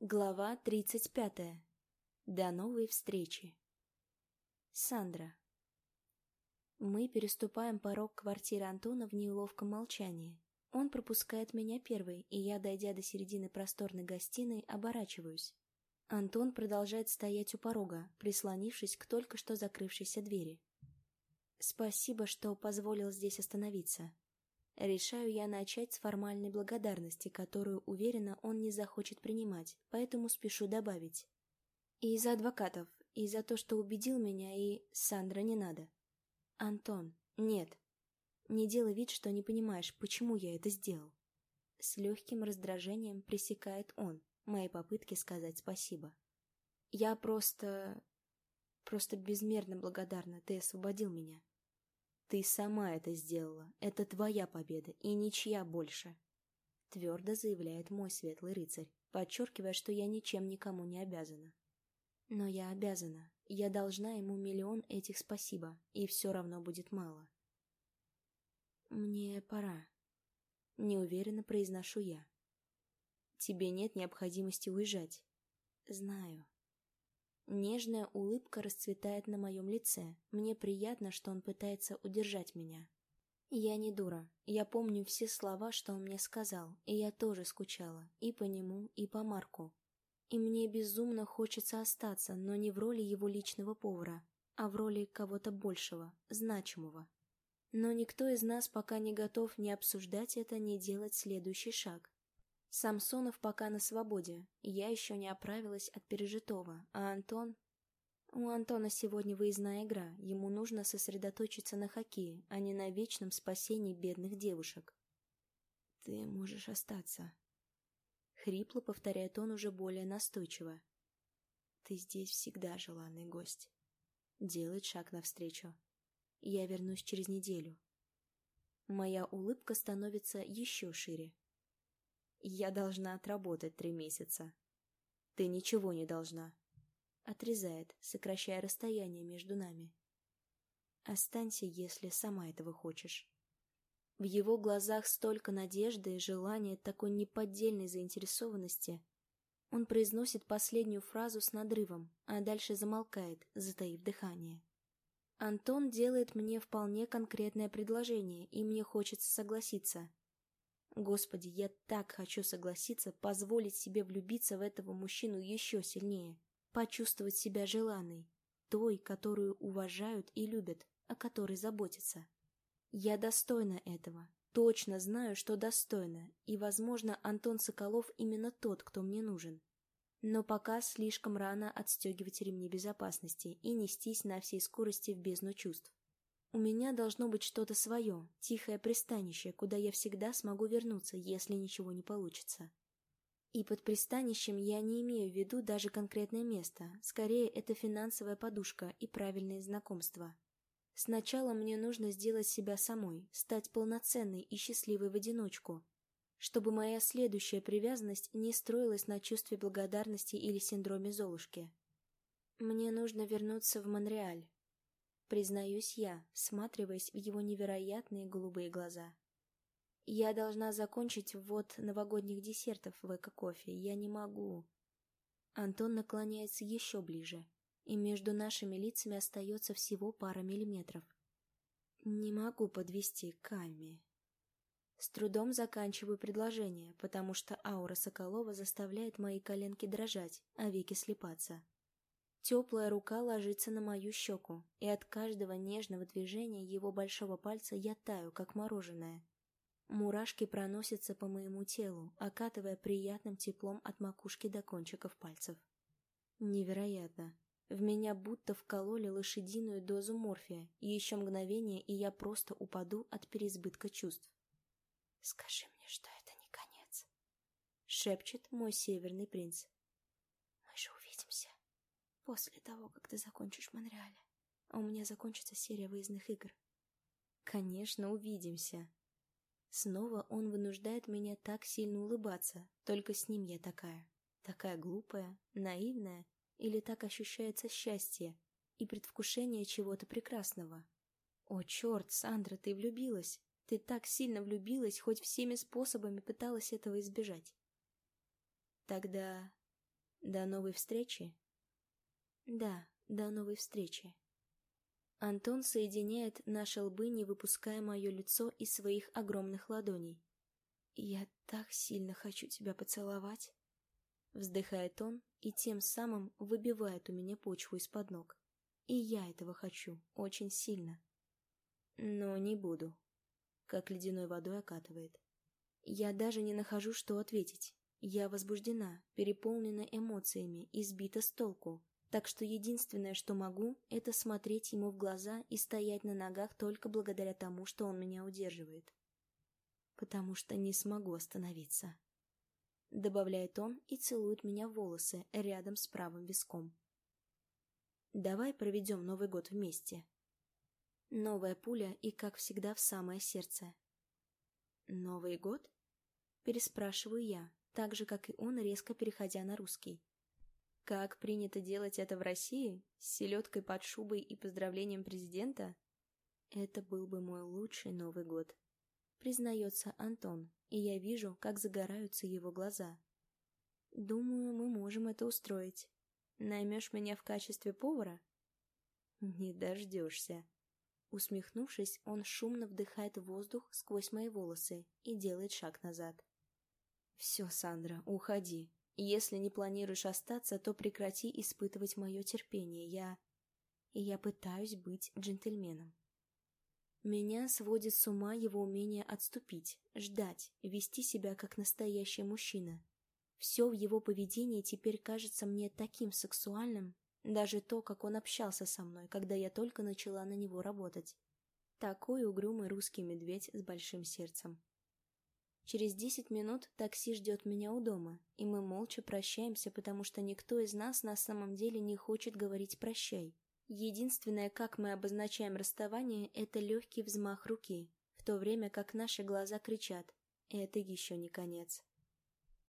Глава тридцать пятая. До новой встречи. Сандра. Мы переступаем порог квартиры Антона в неловком молчании. Он пропускает меня первый, и я, дойдя до середины просторной гостиной, оборачиваюсь. Антон продолжает стоять у порога, прислонившись к только что закрывшейся двери. Спасибо, что позволил здесь остановиться. Решаю я начать с формальной благодарности, которую, уверена, он не захочет принимать, поэтому спешу добавить. И за адвокатов, и за то, что убедил меня, и... Сандра, не надо. Антон, нет. Не делай вид, что не понимаешь, почему я это сделал. С легким раздражением пресекает он мои попытки сказать спасибо. Я просто... просто безмерно благодарна, ты освободил меня. Ты сама это сделала. Это твоя победа, и ничья больше. Твердо заявляет мой светлый рыцарь, подчеркивая, что я ничем никому не обязана. Но я обязана. Я должна ему миллион этих спасибо, и все равно будет мало. Мне пора. Неуверенно произношу я. Тебе нет необходимости уезжать. Знаю. Нежная улыбка расцветает на моем лице. Мне приятно, что он пытается удержать меня. Я не дура. Я помню все слова, что он мне сказал, и я тоже скучала. И по нему, и по Марку. И мне безумно хочется остаться, но не в роли его личного повара, а в роли кого-то большего, значимого. Но никто из нас пока не готов ни обсуждать это, ни делать следующий шаг. Самсонов пока на свободе, я еще не оправилась от пережитого, а Антон... У Антона сегодня выездная игра, ему нужно сосредоточиться на хоккее, а не на вечном спасении бедных девушек. «Ты можешь остаться», — хрипло повторяет он уже более настойчиво. «Ты здесь всегда желанный гость». Делает шаг навстречу. «Я вернусь через неделю». Моя улыбка становится еще шире. Я должна отработать три месяца. Ты ничего не должна. Отрезает, сокращая расстояние между нами. Останься, если сама этого хочешь. В его глазах столько надежды и желания, такой неподдельной заинтересованности. Он произносит последнюю фразу с надрывом, а дальше замолкает, затаив дыхание. Антон делает мне вполне конкретное предложение, и мне хочется согласиться. Господи, я так хочу согласиться, позволить себе влюбиться в этого мужчину еще сильнее, почувствовать себя желанной, той, которую уважают и любят, о которой заботятся. Я достойна этого, точно знаю, что достойна, и, возможно, Антон Соколов именно тот, кто мне нужен. Но пока слишком рано отстегивать ремни безопасности и нестись на всей скорости в бездну чувств. У меня должно быть что-то свое, тихое пристанище, куда я всегда смогу вернуться, если ничего не получится. И под пристанищем я не имею в виду даже конкретное место, скорее это финансовая подушка и правильные знакомства. Сначала мне нужно сделать себя самой, стать полноценной и счастливой в одиночку, чтобы моя следующая привязанность не строилась на чувстве благодарности или синдроме Золушки. Мне нужно вернуться в Монреаль, Признаюсь я, всматриваясь в его невероятные голубые глаза. Я должна закончить ввод новогодних десертов в эко-кофе. Я не могу. Антон наклоняется еще ближе, и между нашими лицами остается всего пара миллиметров. Не могу подвести к. С трудом заканчиваю предложение, потому что аура Соколова заставляет мои коленки дрожать, а веки слепаться. Теплая рука ложится на мою щеку, и от каждого нежного движения его большого пальца я таю, как мороженое. Мурашки проносятся по моему телу, окатывая приятным теплом от макушки до кончиков пальцев. Невероятно. В меня будто вкололи лошадиную дозу морфия, и еще мгновение, и я просто упаду от переизбытка чувств. «Скажи мне, что это не конец», — шепчет мой северный принц. «Мы же увидимся». После того, как ты закончишь в Монреале. А у меня закончится серия выездных игр. Конечно, увидимся. Снова он вынуждает меня так сильно улыбаться. Только с ним я такая. Такая глупая, наивная. Или так ощущается счастье и предвкушение чего-то прекрасного. О, черт, Сандра, ты влюбилась. Ты так сильно влюбилась, хоть всеми способами пыталась этого избежать. Тогда До новой встречи? Да, до новой встречи. Антон соединяет наши лбы, не выпуская мое лицо из своих огромных ладоней. «Я так сильно хочу тебя поцеловать!» Вздыхает он и тем самым выбивает у меня почву из-под ног. И я этого хочу, очень сильно. Но не буду. Как ледяной водой окатывает. Я даже не нахожу, что ответить. Я возбуждена, переполнена эмоциями и сбита с толку. Так что единственное, что могу, это смотреть ему в глаза и стоять на ногах только благодаря тому, что он меня удерживает. Потому что не смогу остановиться. Добавляет он и целует меня в волосы рядом с правым виском. Давай проведем Новый год вместе. Новая пуля и, как всегда, в самое сердце. Новый год? Переспрашиваю я, так же, как и он, резко переходя на русский. Как принято делать это в России? С селедкой под шубой и поздравлением президента? Это был бы мой лучший Новый год. Признается Антон, и я вижу, как загораются его глаза. Думаю, мы можем это устроить. Наймешь меня в качестве повара? Не дождешься. Усмехнувшись, он шумно вдыхает воздух сквозь мои волосы и делает шаг назад. «Все, Сандра, уходи. Если не планируешь остаться, то прекрати испытывать мое терпение. Я... Я пытаюсь быть джентльменом. Меня сводит с ума его умение отступить, ждать, вести себя как настоящий мужчина. Все в его поведении теперь кажется мне таким сексуальным, даже то, как он общался со мной, когда я только начала на него работать. Такой угрюмый русский медведь с большим сердцем. Через десять минут такси ждет меня у дома, и мы молча прощаемся, потому что никто из нас на самом деле не хочет говорить «прощай». Единственное, как мы обозначаем расставание, это легкий взмах руки, в то время как наши глаза кричат «это еще не конец».